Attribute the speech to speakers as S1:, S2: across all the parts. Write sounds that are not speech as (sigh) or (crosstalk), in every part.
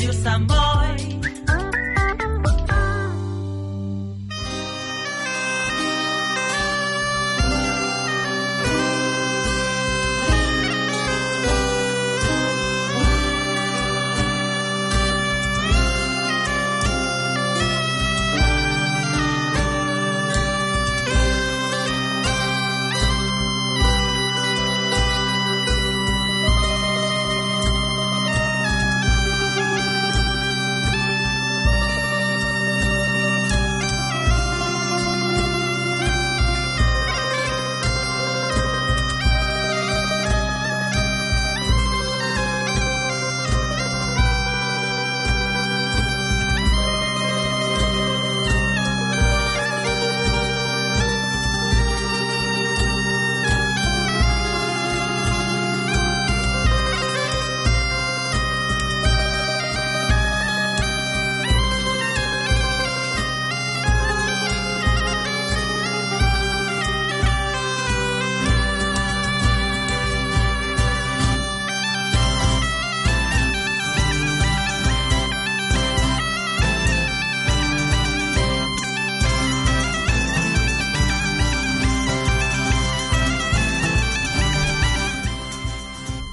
S1: Adiós amor.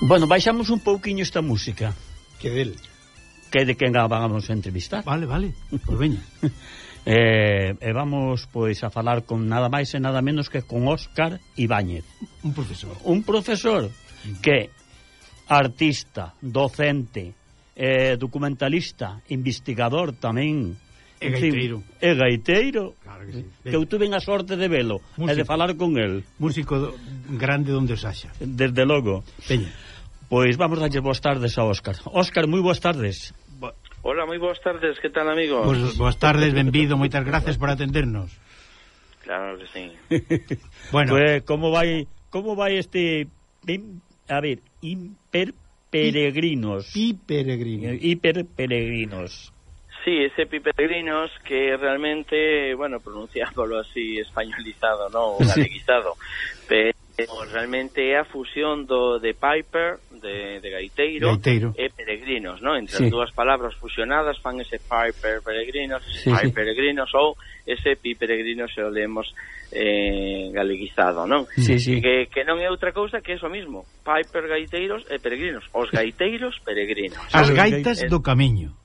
S2: Bueno, baixamos un pouquiño esta música.
S3: Que del?
S2: Que de quen a vamos a entrevistar.
S3: Vale, vale, pois veña. (laughs)
S2: eh, e vamos pois a falar con nada máis e nada menos que con Óscar Ibáñez.
S3: Un profesor.
S2: Un profesor que artista, docente, eh, documentalista, investigador tamén,
S3: E gaiteiro.
S2: E gaiteiro.
S3: Claro que sí.
S2: Que eu tuve a sorte de velo Músico. e de falar con el.
S3: Músico do, grande donde os haxa.
S2: Desde logo.
S3: Peña.
S2: Pois vamos darlle boas tardes a Óscar Óscar, moi boas tardes
S4: Hola, moi boas tardes, que tal, amigos?
S3: Pois boas tardes, benvido, moitas gracias por atendernos.
S4: Claro que sí. (laughs)
S3: Bueno,
S2: Pues, como vai como vai este a ver, hiper peregrinos.
S3: pi peregrino.
S2: hiper peregrinos.
S4: Sí, ese Piperegrinos que realmente, bueno, pronunciándolo así españolizado, ¿no? (laughs) O galeguizado, pero Eh, realmente é a fusión do de Piper de, de Gaiteiro,
S3: Gaiteiro
S4: e Peregrinos, no? entre
S2: sí.
S4: as dúas palabras fusionadas fan ese Piper Peregrinos
S2: sí,
S4: Piper
S2: sí.
S4: Peregrinos ou ese Pi Peregrinos se o lemos eh, galeguizado non?
S2: Sí, sí.
S4: Que, que non é outra cousa que eso mismo Piper Gaiteiros e Peregrinos os gaiteiros peregrinos
S3: as gaitas do camiño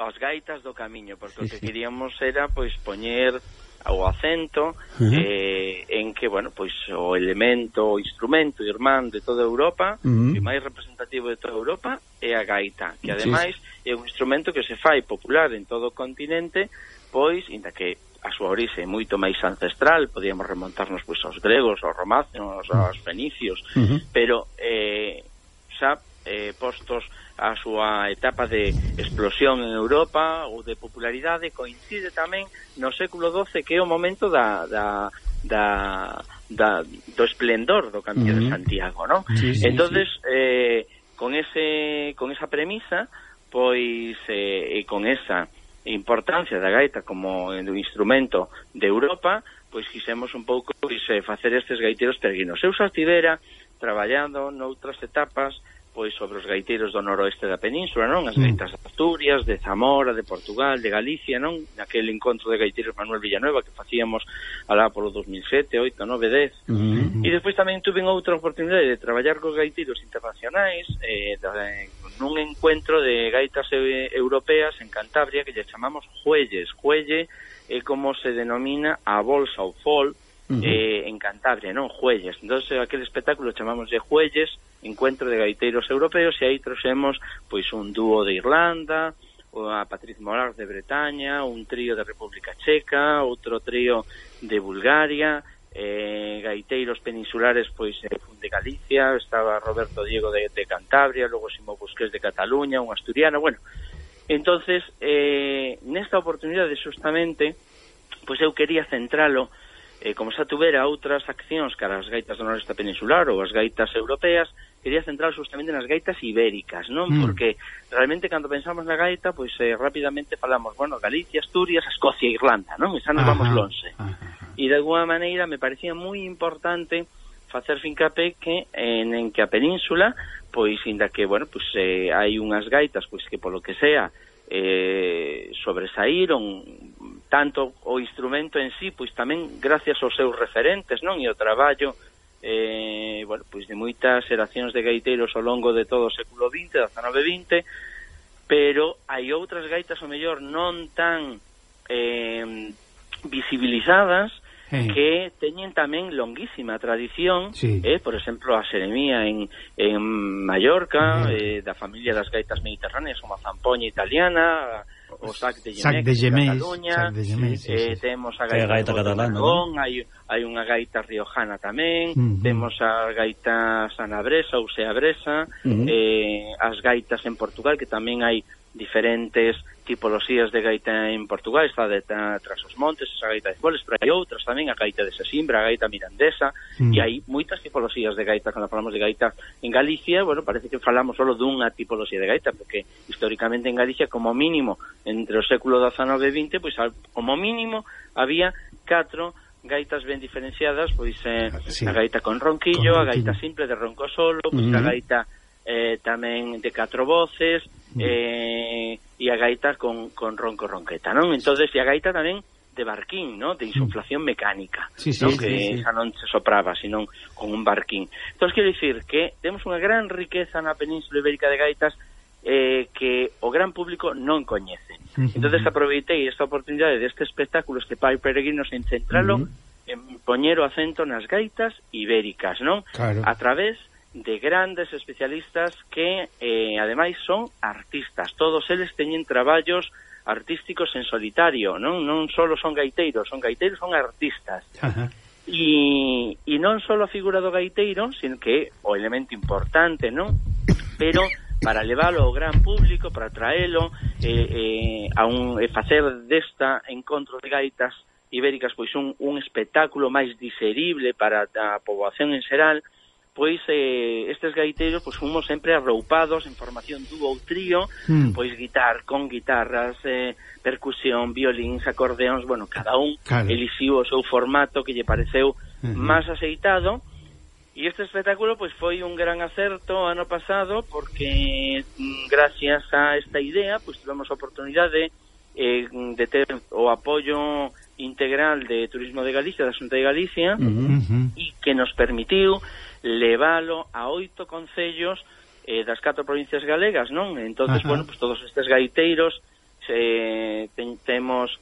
S4: as gaitas do camiño porque
S2: sí,
S4: o que
S2: sí.
S4: queríamos era pois poñer o acento
S2: uh -huh.
S4: eh, en que, bueno, pois o elemento, o instrumento irmán de toda Europa,
S2: uh
S4: -huh. o máis representativo de toda Europa é a gaita, que ademais é un instrumento que se fai popular en todo o continente, pois, inda que a súa orixe é moito máis ancestral, podíamos remontarnos pois aos gregos, aos romanos, aos fenicios,
S2: uh -huh.
S4: pero eh, xa eh, postos a súa etapa de explosión en Europa ou de popularidade coincide tamén no século XII que é o momento da, da, da, da do esplendor do Camiño uh
S2: -huh.
S4: de Santiago, non?
S2: Sí, sí,
S4: Entonces, sí. eh con ese con esa premisa, pois eh, e con esa importancia da gaita como instrumento de Europa, pois quixemos un pouco pois, eh, facer estes gaiteiros peregrinos. Eu xa estivera traballando noutras etapas pois sobre os gaiteiros do noroeste da península, non? As
S3: mm.
S4: gaitas de Asturias, de Zamora, de Portugal, de Galicia, non? Naquele encontro de gaiteiros Manuel Villanueva que facíamos alá polo 2007, 8, 9, 10.
S2: Uh.
S4: E despois tamén tuve outra oportunidade de traballar cos gaiteiros internacionais eh, de, nun encuentro de gaitas e, europeas en Cantabria que lle chamamos Juelles. Juelle é como se denomina a bolsa ou fol
S2: -huh.
S4: eh, en Cantabria, non? Juelles. Entón, eh, aquel espectáculo chamamos de Juelles, Encuentro de Gaiteiros Europeos, e aí trouxemos pois un dúo de Irlanda, a Patriz Morar de Bretaña, un trío de República Checa, outro trío de Bulgaria, eh, gaiteiros peninsulares pois eh, de Galicia, estaba Roberto Diego de, de Cantabria, logo Simo Busqués de Cataluña, un asturiano, bueno. Entonces, eh, nesta oportunidade justamente, pois eu quería centralo eh, como xa tubera outras accións cara as gaitas do noreste peninsular ou as gaitas europeas, quería centrar justamente nas gaitas ibéricas, non?
S3: Mm.
S4: Porque realmente cando pensamos na gaita, pois eh, rapidamente falamos, bueno, Galicia, Asturias, Escocia e Irlanda, non? E xa nos vamos
S3: lonxe.
S4: E de alguma maneira me parecía moi importante facer fincapé que en, en que a península, pois inda que, bueno, pois eh, hai unhas gaitas pois que polo que sea eh, sobresaíron tanto o instrumento en sí, pois tamén gracias aos seus referentes, non? E o traballo eh, bueno, pois de moitas xeracións de gaiteiros ao longo de todo o século XX, 19 20, pero hai outras gaitas o mellor non tan eh, visibilizadas que teñen tamén longuísima tradición,
S3: sí.
S4: eh, por exemplo, a seremía en, en Mallorca,
S3: eh,
S4: da familia das gaitas mediterráneas, como a Zampoña italiana, o SAC de Gemés, SAC
S3: de Gemés,
S4: Cataluña,
S3: SAC de Gemés, sí,
S4: eh,
S3: sí, sí.
S4: temos a gaita,
S2: a
S4: gaita
S2: catalana,
S4: Aragón, hai, hai unha gaita riojana tamén,
S3: uh -huh.
S4: temos a gaita sanabresa ou seabresa,
S2: uh -huh.
S4: eh, as gaitas en Portugal, que tamén hai diferentes tipoloxías de gaita en Portugal, está de tras os montes, esa gaita de foles, pero hai outras tamén, a gaita de Sesimbra, a gaita mirandesa,
S3: mm.
S4: e hai moitas tipoloxías de gaita, cando falamos de gaita en Galicia, bueno, parece que falamos solo dunha tipoloxía de gaita, porque históricamente en Galicia, como mínimo, entre o século XIX e XX, pois, como mínimo, había catro gaitas ben diferenciadas, pois eh, ah,
S3: sí.
S4: a gaita con ronquillo,
S3: con
S4: a gaita simple de ronco solo, pois mm.
S2: a
S4: gaita eh, tamén de catro voces, Mm. eh, e a gaita con, con ronco ronqueta, non? entonces e a gaita tamén de barquín, ¿no? de insuflación mm. mecánica,
S3: sí, sí,
S4: ¿no?
S3: sí,
S4: que
S3: sí,
S4: esa non se sopraba, sino con un barquín. Entón, quero dicir que temos unha gran riqueza na Península Ibérica de gaitas eh, que o gran público non coñece. Entonces aproveitei esta oportunidade deste espectáculo este Pai Peregrinos en centralo
S3: uh -huh.
S4: en poñer o acento nas gaitas ibéricas, non?
S3: Claro.
S4: A través de de grandes especialistas que, eh, ademais, son artistas. Todos eles teñen traballos artísticos en solitario, non, non só son gaiteiros, son gaiteiros, son artistas.
S3: Ajá.
S4: E, e non só a figura do gaiteiro, sino que o elemento importante, non? Pero para leválo ao gran público, para traelo eh, eh, a un eh, facer desta encontro de gaitas ibéricas pois un, un espectáculo máis diserible para a poboación en xeral, pois eh, estes gaiteiros pois fomos sempre arroupados en formación dúo ou trío,
S3: mm.
S4: pois guitar con guitarras, eh, percusión, violíns, acordeóns, bueno, cada un
S3: claro.
S4: elixiu o seu formato que lle pareceu
S3: uh -huh.
S4: máis aceitado. E este espectáculo pois foi un gran acerto ano pasado porque mm, gracias a esta idea pois tivemos a oportunidade eh, de ter o apoio integral de Turismo de Galicia, da Xunta de Galicia,
S2: uh
S3: -huh.
S4: e que nos permitiu levalo a oito concellos eh, das catro provincias galegas, non? Entonces,
S3: Ajá.
S4: bueno, pues todos estes gaiteiros eh, ten, temos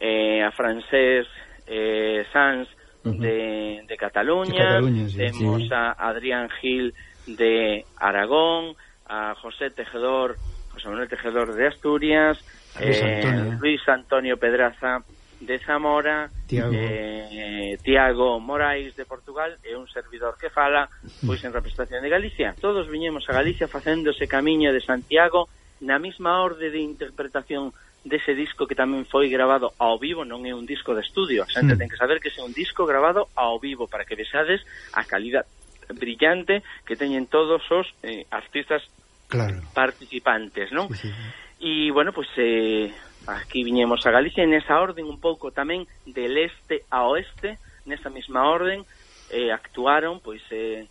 S4: eh, a francés eh, Sanz de, de Cataluña,
S3: de
S4: Cataluña
S3: sí,
S4: temos
S2: sí.
S4: a Adrián Gil de Aragón, a José Tejedor, José Manuel Tejedor de Asturias,
S3: Luis
S4: eh,
S3: Antonio, eh,
S4: Luis Antonio Pedraza de Zamora,
S3: Tiago,
S4: eh, Tiago Morais de Portugal e un servidor que fala pois en representación de Galicia. Todos viñemos a Galicia facéndose camiño de Santiago na mesma orde de interpretación dese disco que tamén foi grabado ao vivo, non é un disco de estudio, a xente
S3: mm.
S4: ten que saber que é un disco grabado ao vivo para que vexades a calidad brillante que teñen todos os eh, artistas
S3: claro.
S4: participantes, non?
S3: Sí, sí.
S4: E, bueno, pois, pues, eh, aquí viñemos a Galicia en esa orden un pouco tamén del este a oeste, nesa mesma orden eh, actuaron pois eh,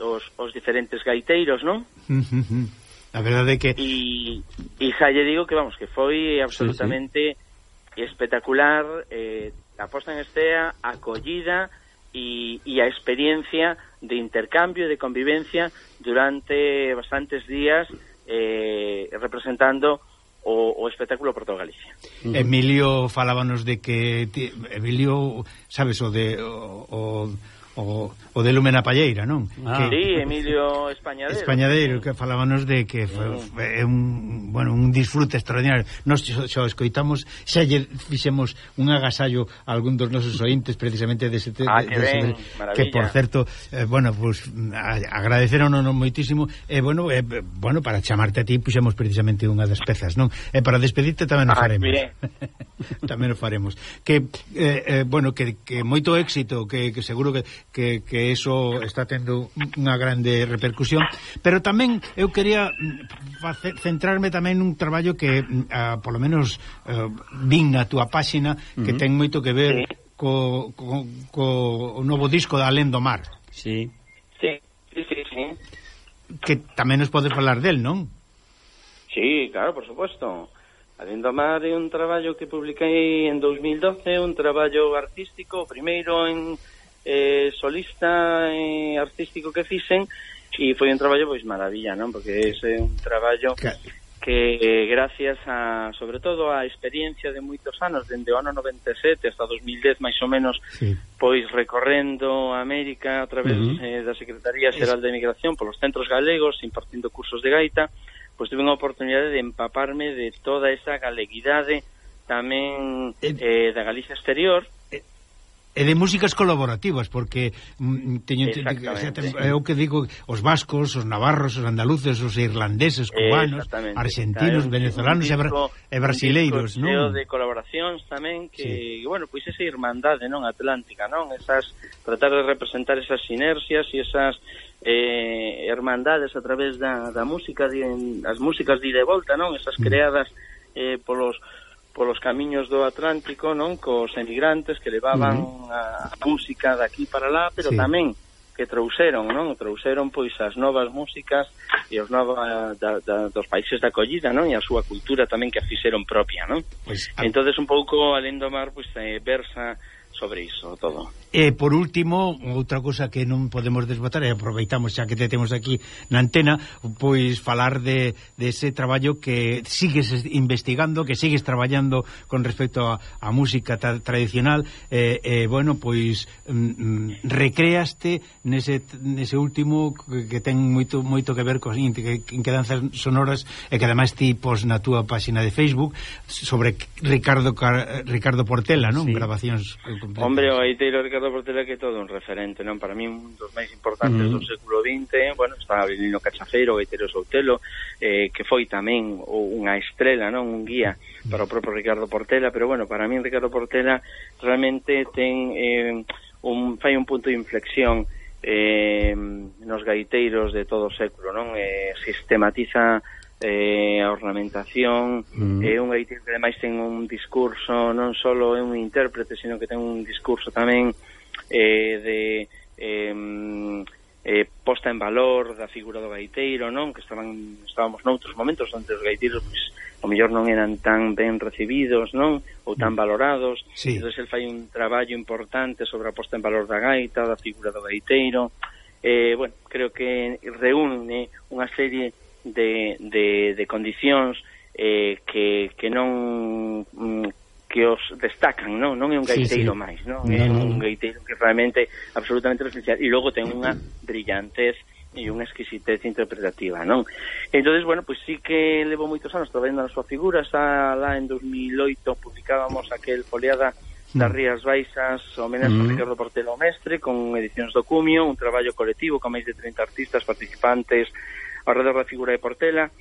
S4: os, os diferentes gaiteiros, non? (laughs)
S3: A verdade é que
S4: e, e xa lle digo que vamos, que foi absolutamente sí, sí. espectacular eh, a posta en estea, a acollida e, e a experiencia de intercambio, e de convivencia durante bastantes días eh, representando o, o espectáculo por toda Galicia.
S3: Emilio falábanos de que ti, Emilio, sabes o de o, o o, o de Lume na Palleira, non?
S2: Ah.
S3: Que,
S4: sí, Emilio Españadero.
S3: Españadeiro, que falábanos de que foi,
S4: mm.
S3: foi un, bueno, un disfrute extraordinario. Nos xo, xo escoitamos, xa lle fixemos un agasallo a algún dos nosos ointes precisamente dese
S4: ah, que,
S3: de,
S4: ben,
S3: de, que por certo, eh, bueno, pues agradeceronos moitísimo e eh, bueno, eh, bueno, para chamarte a ti puxemos precisamente unha das pezas, non? E eh, para despedirte tamén o
S4: ah,
S3: faremos. (laughs) Tamén o faremos. Que eh, eh, bueno, que, que moito éxito, que, que seguro que que, que eso está tendo unha grande repercusión pero tamén eu quería mm, facer, centrarme tamén nun traballo que mm, a, polo menos a, vin na túa páxina que uh -huh. ten moito que ver
S4: sí.
S3: co, co, co o novo disco da Alén do Mar
S2: sí.
S4: Sí, sí, sí, sí
S3: que tamén nos podes falar del, non?
S4: Sí, claro, por suposto Alén do Mar é un traballo que publiquei en 2012 un traballo artístico primeiro en eh, solista e eh, artístico que fixen e foi un traballo pois maravilla, non? Porque é eh, un traballo que eh, gracias a sobre todo a experiencia de moitos anos dende o ano 97 hasta 2010 máis ou menos sí. pois recorrendo a América a través uh -huh. eh, da Secretaría Xeral de Migración polos centros galegos impartindo cursos de gaita pois tive unha oportunidade de empaparme de toda esa galeguidade tamén eh, da Galicia exterior
S3: E de músicas colaborativas, porque mm, teño é o que digo, os vascos, os navarros, os andaluces, os irlandeses, eh, cubanos, argentinos, venezolanos disco, e, brasileiros, un non?
S4: de colaboracións tamén que, sí. bueno, pois esa irmandade, non, atlántica, non? Esas tratar de representar esas sinerxias e esas eh, hermandades a través da, da música, de, as músicas de ida e volta, non? Esas mm. creadas eh, polos polos camiños do Atlántico, non, cos emigrantes que levaban uh -huh. a música daqui para lá, pero sí. tamén que trouxeron, non? Trouxeron pois as novas músicas e os novas da, da, dos países da acollida, non? E a súa cultura tamén que a fixeron propia, non? Pois, a... Entonces un pouco alén do mar pois eh, versa sobre iso todo.
S3: E, por último, outra cosa que non podemos desbotar, e aproveitamos xa que te temos aquí na antena, pois falar de, de ese traballo que sigues investigando, que sigues traballando con respecto a, a música tra tradicional, e, eh, eh, bueno, pois mm, mm recreaste nese, nese último que ten moito moito que ver con quedanzas sonoras, e que ademais ti pos na túa páxina de Facebook, sobre Ricardo Ricardo Portela, non? Sí. Grabacións...
S4: Hombre, aí te Ricardo Ricardo Portela que é todo un referente, non? Para mí un dos máis importantes mm. do século XX, bueno, está Avelino Cachaceiro, Gaitero Soutelo, eh, que foi tamén unha estrela, non? Un guía para o propio Ricardo Portela, pero bueno, para mí Ricardo Portela realmente ten eh, un, fai un punto de inflexión eh, nos gaiteiros de todo o século, non? Eh, sistematiza eh, a ornamentación, mm. é eh, un gaiteiro que ademais ten un discurso, non só é un intérprete, sino que ten un discurso tamén eh, de eh, eh, posta en valor da figura do gaiteiro, non? Que estaban estábamos noutros momentos onde os gaiteiros pois, o mellor non eran tan ben recibidos, non? Ou tan mm. valorados. Sí. Entón, el fai un traballo importante sobre a posta en valor da gaita, da figura do gaiteiro. Eh, bueno, creo que reúne unha serie de, de, de condicións eh, que, que non mm, que os destacan, non? Non é un gaiteiro sí, sí. máis, non? No, é un gaiteiro que realmente absolutamente especial e logo ten unha brillantez e unha exquisitez interpretativa, non? Entonces, bueno, pois sí que levo moitos anos traballando na súa figura, xa lá en 2008 publicábamos aquel Foleada das mm. Rías Baixas, homenaxe mm. a mm-hmm. Ricardo Portelo Mestre, con edicións do Cumio, un traballo colectivo con máis de 30 artistas participantes alrededor da figura de Portela,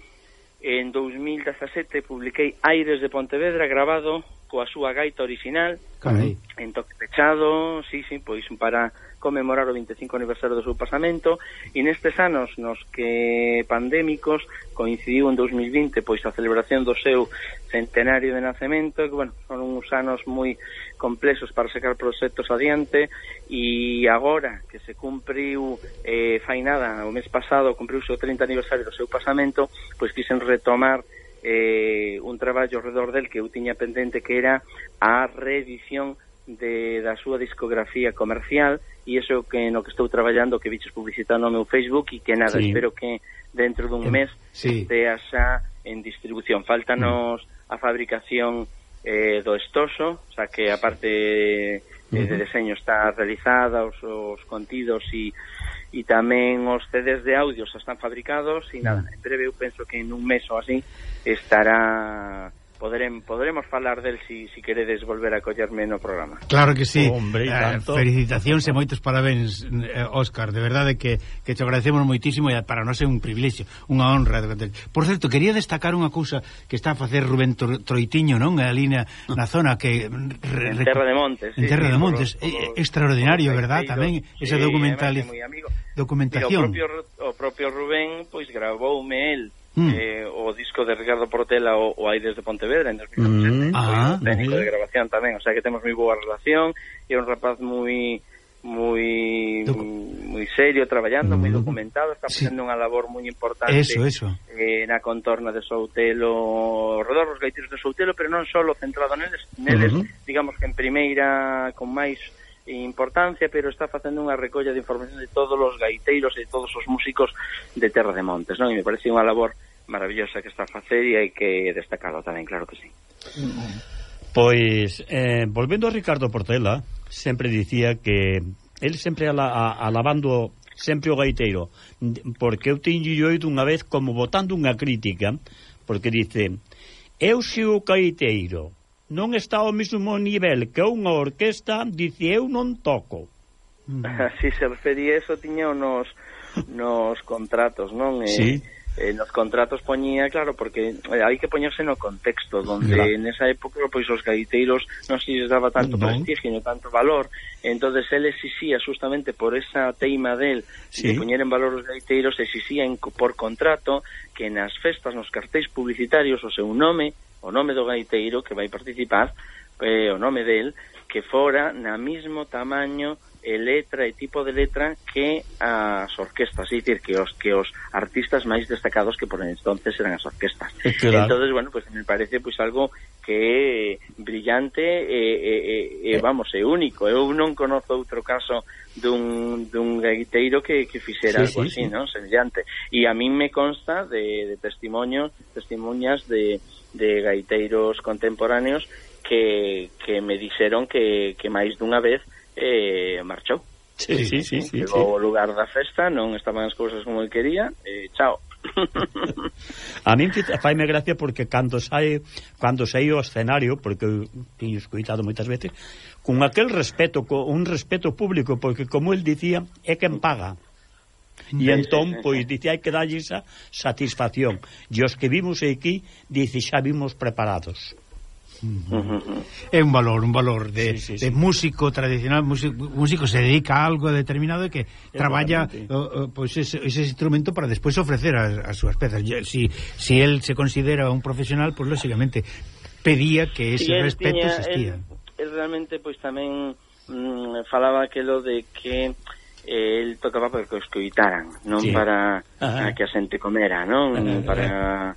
S4: En 2017 publiquei Aires de Pontevedra grabado coa súa gaita original Carai. en toque pechado, sí, sí, pois para conmemorar o 25 aniversario do seu pasamento e nestes anos nos que pandémicos coincidiu en 2020 pois a celebración do seu centenario de nacemento que, bueno, son uns anos moi complexos para sacar proxectos adiante e agora que se cumpriu eh, fai nada, o mes pasado cumpriuse o 30 aniversario do seu pasamento pois quisen retomar eh, un traballo redor del que eu tiña pendente que era a reedición de, da súa discografía comercial e iso que no que estou traballando que viches publicitando no meu Facebook e que nada, sí. espero que dentro dun mes sí. estea xa en distribución. Faltanos mm. a fabricación eh, do estoso, xa que a parte eh, de deseño está realizada, os, os contidos e e tamén os CDs de audio xa están fabricados e nada, en breve eu penso que en un mes ou así estará poderem, poderemos falar del si, si queredes volver a collerme no programa.
S3: Claro que sí. Hombre, eh, tanto. Eh, felicitacións e moitos parabéns, eh, Óscar. De verdade que, que te agradecemos moitísimo e para nós é un privilexio, unha honra. Por certo, quería destacar unha cousa que está a facer Rubén Troitiño, non? A línea (laughs) na zona que...
S4: Re, en Terra de Montes.
S3: En sí, Terra sí, de Montes. Por, por, Extraordinario, por verdad? Tamén esa documental... Documentación.
S4: Mira, o, propio, o propio Rubén, pois, gravoume el mm. eh, o disco de Ricardo Portela o, o Aires de Pontevedra en 2017 mm. ah, técnico de grabación tamén o sea que temos moi boa relación e un rapaz moi moi moi serio traballando, moi mm. documentado, está facendo sí. unha labor moi importante.
S3: Eso, eso.
S4: Eh, na contorna de Soutelo, redor dos gaiteiros de Soutelo, pero non só centrado neles, neles, uh -huh. digamos que en primeira con máis importancia, pero está facendo unha recolla de información de todos os gaiteiros e todos os músicos de Terra de Montes, non? E me parece unha labor maravillosa que está a facer e hai que destacarlo tamén, claro que sí.
S2: Pois, eh, volvendo a Ricardo Portela, sempre dicía que el sempre ala, a, alabando sempre o gaiteiro, porque eu teño oído unha vez como botando unha crítica, porque dice, eu se o gaiteiro non está ao mesmo nivel que unha orquesta, dice eu non toco. Mm. (laughs)
S4: Si se refería eso tiña nos nos contratos, non?
S2: Eh, sí. Eh,
S4: eh, nos contratos poñía, claro, porque eh, hai que poñerse no contexto, donde claro. nesa época pois os gaiteiros non se les daba tanto no. prestigio, tanto valor, entonces él exixía justamente por esa teima del sí. de poñer en valor os gaiteiros, exixía en, por contrato que nas festas, nos cartéis publicitarios o seu nome o nome do gaiteiro que vai participar, eh, o nome del, que fora na mismo tamaño e letra e tipo de letra que as orquestas, é dicir, que os que os artistas máis destacados que por entonces eran as orquestas. Eh, claro. Entonces, bueno, pues me parece pues algo que é brillante e, e, e eh. vamos, é único. Eu non conozo outro caso dun, dun gaiteiro que, que fixera sí, algo sí, así, sí. non? Semellante. E a mí me consta de, de testimonios, testimonias de de gaiteiros contemporáneos que, que me dixeron que, que máis dunha vez eh, marchou.
S2: Sí, sí, sí, sí,
S4: Chegou sí. o lugar da festa, non estaban as cousas como eu quería, eh, chao. (laughs)
S2: a min faime gracia porque cando sai cando sai o escenario porque eu tiño escoitado moitas veces con aquel respeto, con un respeto público porque como el dicía, é quen paga E entón, pois, dice, hai que darlle esa satisfacción. E os que vimos aquí, dice, xa vimos preparados.
S3: Uh -huh. É un valor, un valor de, sí, sí, sí. de músico tradicional, músico, músico se dedica a algo determinado e que traballa uh, uh, pois ese, ese instrumento para despois ofrecer as, as súas pezas. Si, si él se considera un profesional, pois pues, lógicamente pedía que ese sí, respeto tiña, existía.
S4: Él, él realmente pois tamén mm, falaba aquilo de que eh, el tocaba para que escoitaran, non sí. para Ajá. a que a xente comera, non Ajá. para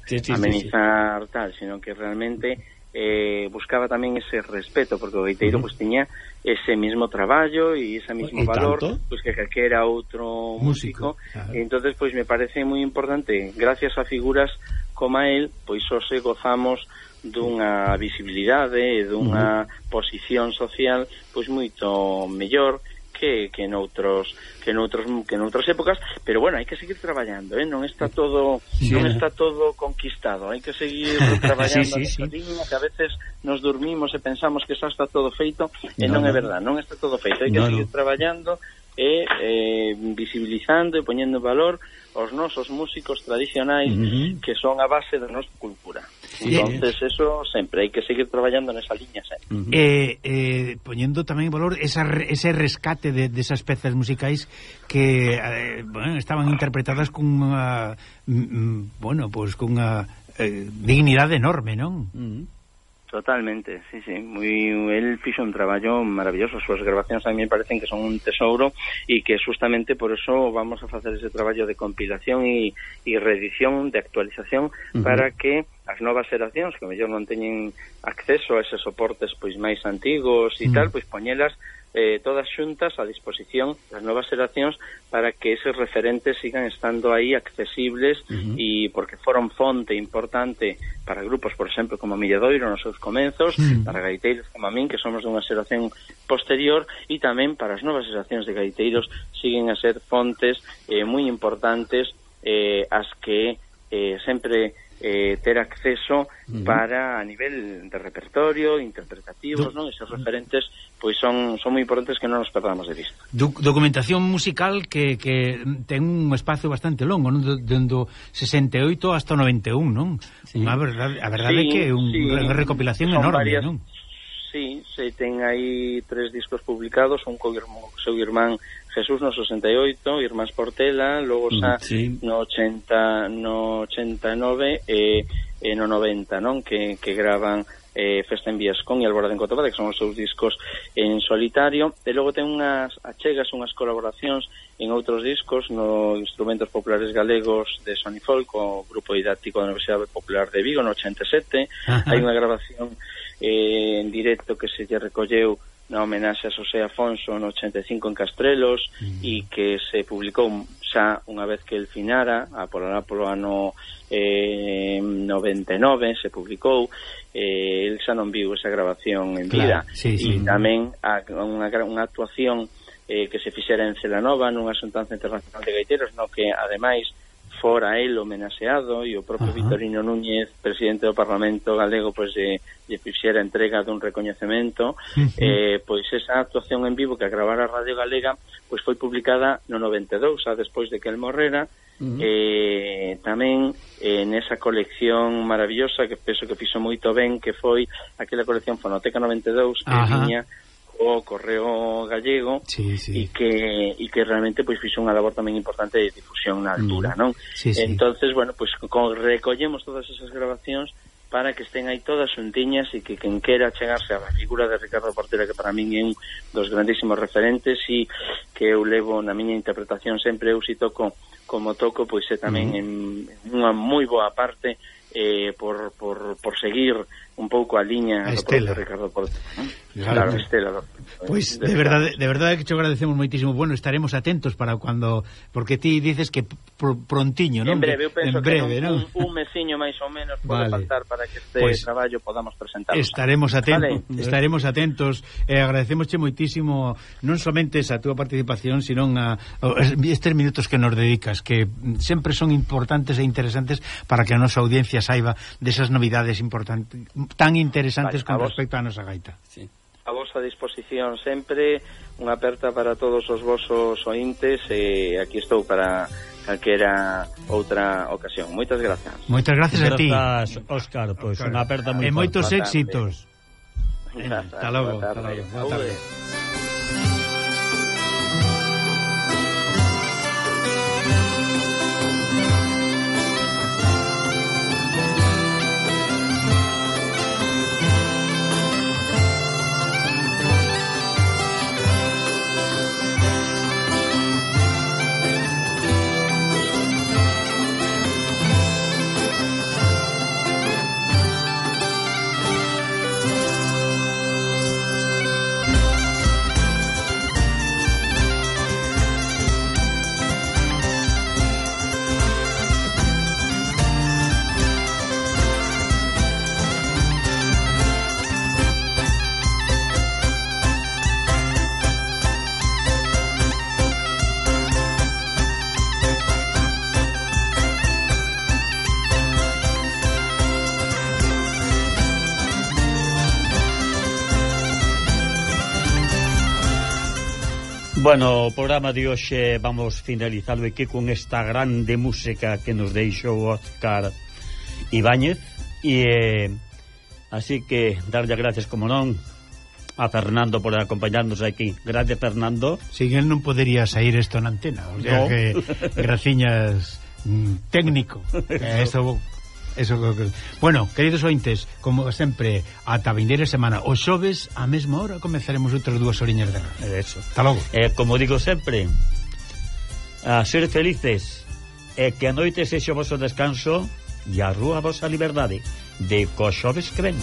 S4: sí, sí, amenizar sí, sí. tal, sino que realmente eh, buscaba tamén ese respeto, porque o gaiteiro uh -huh. pues, tiña ese mismo traballo e ese mismo valor pues, que calquera outro músico. músico. Claro. entonces pois pues, me parece moi importante, gracias a figuras como a él, pois pues, se gozamos dunha visibilidade e dunha uh -huh. posición social pois pues, moito mellor que, que noutros que noutros que noutras épocas, pero bueno, hai que seguir traballando, eh? non está todo sí, non eh? está todo conquistado, hai que seguir (laughs) traballando sí, sí, sí. Que a veces nos dormimos e pensamos que xa está todo feito e no, non no. é verdad, non está todo feito, hai que no, seguir no. traballando e eh, visibilizando e poñendo valor os nosos músicos tradicionais uh -huh. que son a base da nosa cultura. Sí. Entonces eso sempre hai que seguir traballando nesa liña sempre.
S3: Uh -huh. eh, eh, poñendo tamén en valor esa, ese rescate de, desas de pezas musicais que eh, bueno, estaban interpretadas con unha mm, mm, bueno, pois pues, con unha eh, dignidade enorme, non?
S4: Uh -huh. Totalmente, sí, sí. Muy, él fixo un traballo maravilloso. As súas grabacións a mí me parecen que son un tesouro e que justamente por eso vamos a facer ese traballo de compilación e, e reedición, de actualización, uh -huh. para que as novas xeracións, que mellor non teñen acceso a eses soportes pois máis antigos e uh -huh. tal, pois poñelas eh, todas xuntas a disposición das novas xeracións para que eses referentes sigan estando aí accesibles uh -huh. e porque foron fonte importante para grupos, por exemplo, como Milladoiro nos seus comenzos, uh -huh. para gaiteiros como a min, que somos dunha xeración posterior e tamén para as novas xeracións de gaiteiros siguen a ser fontes eh, moi importantes eh, as que eh, sempre eh, ter acceso para a nivel de repertorio, interpretativos, non? Esos referentes pois son son moi importantes que non nos perdamos de vista.
S3: Do documentación musical que, que ten un espacio bastante longo, non? Dendo 68 hasta 91, non? Sí. Unha verdade, a verdade sí, é que é un, sí. unha recopilación son enorme, varias, non?
S4: Sí, se ten aí tres discos publicados, un co irmán, seu irmán Jesús no 68, Irmás Portela, logo xa mm, sí. no 80, no 89 e, e no 90, non? Que, que graban eh, Festa en Vías con e Alborada en Cotobada, que son os seus discos en solitario, e logo ten unhas achegas, unhas colaboracións en outros discos, no Instrumentos Populares Galegos de Sony Folk, o Grupo Didáctico da Universidade Popular de Vigo, no 87, hai unha grabación eh, en directo que se lle recolleu na homenaxe a José Afonso no 85 en Castrelos mm. e que se publicou xa unha vez que el finara, a polo, polo ano eh, 99 se publicou, eh, el xa non viu esa grabación en
S3: claro, vida sí, sí.
S4: e tamén a, unha, unha actuación eh, que se fixera en Celanova nunha xuntanza internacional de gaiteros no que ademais fora el homenaxeado e o propio Ajá. Vitorino Núñez, presidente do Parlamento Galego, pois de, de fixera entrega dun recoñecemento, uh -huh. eh, pois esa actuación en vivo que agravara a Radio Galega, pois foi publicada no 92, a despois de que el morrera, uh -huh. eh, tamén eh, nesa colección maravillosa que penso que fixo moito ben, que foi aquela colección Fonoteca 92, que viña o Correo Gallego
S3: sí, sí.
S4: e que e que realmente pois fixo unha labor tamén importante de difusión na altura, mm. non?
S3: Sí, sí.
S4: Entonces, bueno, pois recollemos todas esas grabacións para que estén aí todas xuntiñas e que quen quera chegarse á figura de Ricardo Portela que para min é un dos grandísimos referentes e que eu levo na miña interpretación sempre eu si toco como toco pois é tamén mm. en, en unha moi boa parte eh, por, por, por seguir un pouco a liña
S3: a Estela.
S4: do Ricardo Porto.
S3: Claro,
S4: claro Estela.
S3: Pois pues, de verdade, de verdade que te agradecemos moitísimo. Bueno, estaremos atentos para cuando porque ti dices que pr prontiño, non?
S4: En breve, eu penso
S3: en breve,
S4: que
S3: non?
S4: un, un mesiño máis ou menos pode
S3: vale.
S4: faltar para que este
S3: pues,
S4: traballo podamos presentar.
S3: Estaremos atentos,
S4: vale.
S3: estaremos atentos. Eh, agradecemosche moitísimo non somente esa túa participación, sino a, a estes minutos que nos dedicas, que sempre son importantes e interesantes para que a nosa audiencia saiba desas novidades importantes tan interesantes vale, con a vos, respecto a nosa gaita.
S4: Sí. A vosa disposición sempre, unha aperta para todos os vosos ointes e aquí estou para calquera outra ocasión. Moitas grazas.
S3: Moitas grazas a ti.
S2: Grazas, Óscar, pois pues, unha aperta moi
S3: E moitos éxitos.
S4: Hasta
S3: logo. Hasta logo. Boa tarde.
S2: Bueno, o programa de hoxe vamos finalizarlo aquí con esta grande música que nos deixou Óscar Ibáñez e eh, así que darlle gracias como non a Fernando por acompañarnos aquí. Gracias, Fernando.
S3: Sin él non podería sair isto na antena. O sea no. que graciñas mm, técnico. Que (laughs) eh, eso Eso, bueno, queridos ointes, como sempre, ata vindeira semana, o xoves, a mesma hora, comenzaremos outras dúas oriñas de radio.
S2: Eso.
S3: Hasta logo.
S2: Eh, como digo sempre, a ser felices, e que a noite sexe o vosso descanso e a rúa a vosa liberdade de coxoves que ven.